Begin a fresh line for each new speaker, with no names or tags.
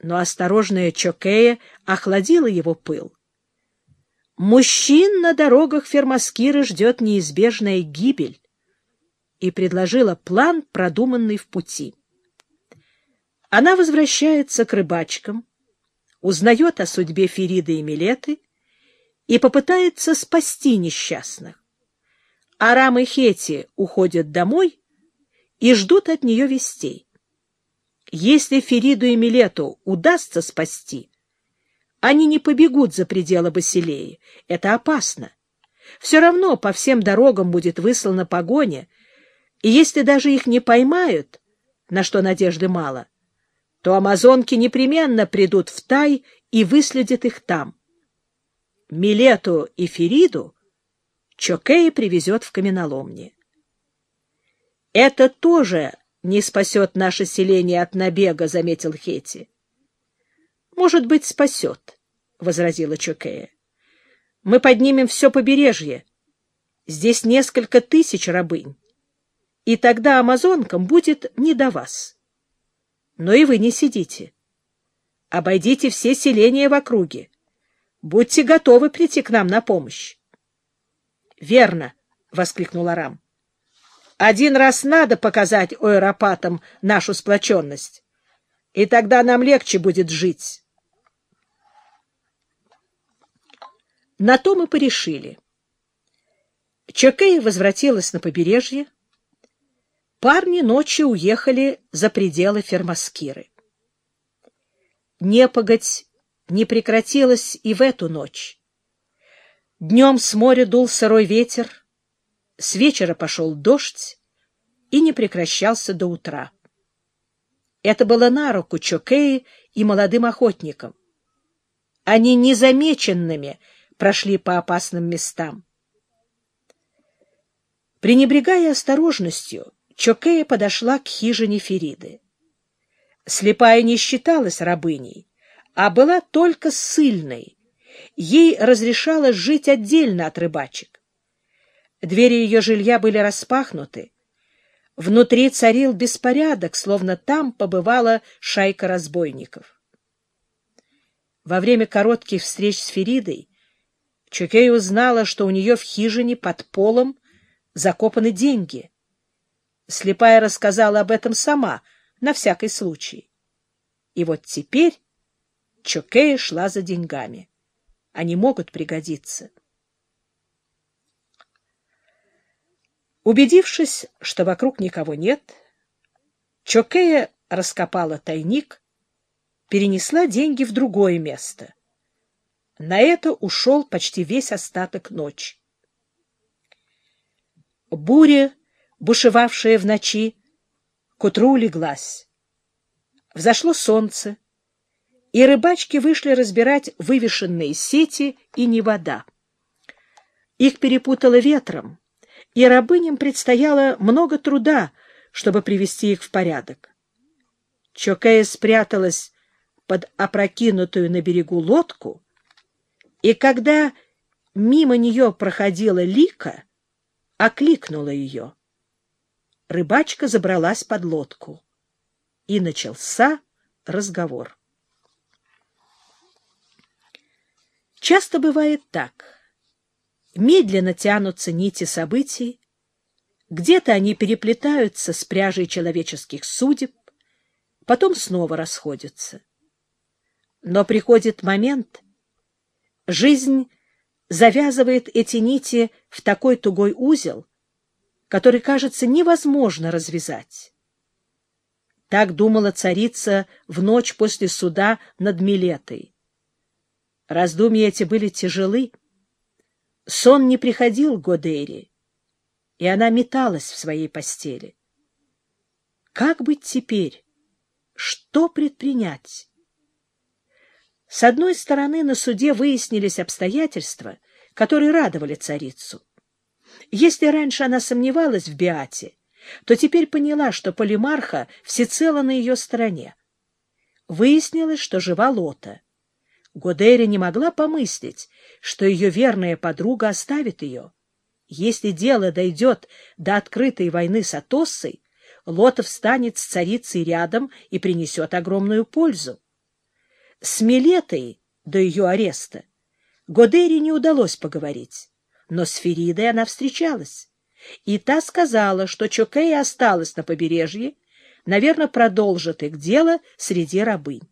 но осторожная Чокея охладила его пыл. Мужчин на дорогах Фермаскиры ждет неизбежная гибель и предложила план, продуманный в пути. Она возвращается к рыбачкам, узнает о судьбе Фериды и Милеты и попытается спасти несчастных. Арам и Хети уходят домой и ждут от нее вестей. Если Фериду и Милету удастся спасти, они не побегут за пределы Басилеи. Это опасно. Все равно по всем дорогам будет выслана погоня, и если даже их не поймают, на что надежды мало, то амазонки непременно придут в Тай и выследят их там. Милету и Фериду Чокей привезет в каменоломни. Это тоже не спасет наше селение от набега, — заметил Хети. — Может быть, спасет, — возразила Чокея. — Мы поднимем все побережье. Здесь несколько тысяч рабынь и тогда амазонкам будет не до вас. Но и вы не сидите. Обойдите все селения в округе. Будьте готовы прийти к нам на помощь. — Верно, — воскликнул Арам. — Один раз надо показать оэропатам нашу сплоченность, и тогда нам легче будет жить. На то мы порешили. Чокея возвратилась на побережье, Парни ночью уехали за пределы Фермаскиры. Непогодь не прекратилась и в эту ночь. Днем с моря дул сырой ветер, с вечера пошел дождь и не прекращался до утра. Это было на руку Чокеи и молодым охотникам. Они незамеченными прошли по опасным местам. Пренебрегая осторожностью, Чокея подошла к хижине Фериды. Слепая не считалась рабыней, а была только ссыльной. Ей разрешалось жить отдельно от рыбачек. Двери ее жилья были распахнуты. Внутри царил беспорядок, словно там побывала шайка разбойников. Во время коротких встреч с Феридой Чукей узнала, что у нее в хижине под полом закопаны деньги — Слепая рассказала об этом сама, на всякий случай. И вот теперь Чокея шла за деньгами. Они могут пригодиться. Убедившись, что вокруг никого нет, Чокея раскопала тайник, перенесла деньги в другое место. На это ушел почти весь остаток ночи. Буря бушевавшая в ночи, к утру улеглась. Взошло солнце, и рыбачки вышли разбирать вывешенные сети и не вода. Их перепутало ветром, и рабыням предстояло много труда, чтобы привести их в порядок. Чокея спряталась под опрокинутую на берегу лодку, и когда мимо нее проходила Лика, окликнула ее рыбачка забралась под лодку. И начался разговор. Часто бывает так. Медленно тянутся нити событий, где-то они переплетаются с пряжей человеческих судеб, потом снова расходятся. Но приходит момент, жизнь завязывает эти нити в такой тугой узел, который, кажется, невозможно развязать. Так думала царица в ночь после суда над Милетой. Раздумья эти были тяжелы. Сон не приходил Годейре, и она металась в своей постели. Как быть теперь? Что предпринять? С одной стороны, на суде выяснились обстоятельства, которые радовали царицу. Если раньше она сомневалась в Биате, то теперь поняла, что Полимарха всецело на ее стороне. Выяснилось, что жива Лота. Годейра не могла помыслить, что ее верная подруга оставит ее. Если дело дойдет до открытой войны с Атоссой, Лота встанет с царицей рядом и принесет огромную пользу. С Милетой до ее ареста Годери не удалось поговорить, но с Феридой она встречалась. И та сказала, что Чокея осталась на побережье, наверное, продолжит их дело среди рабынь.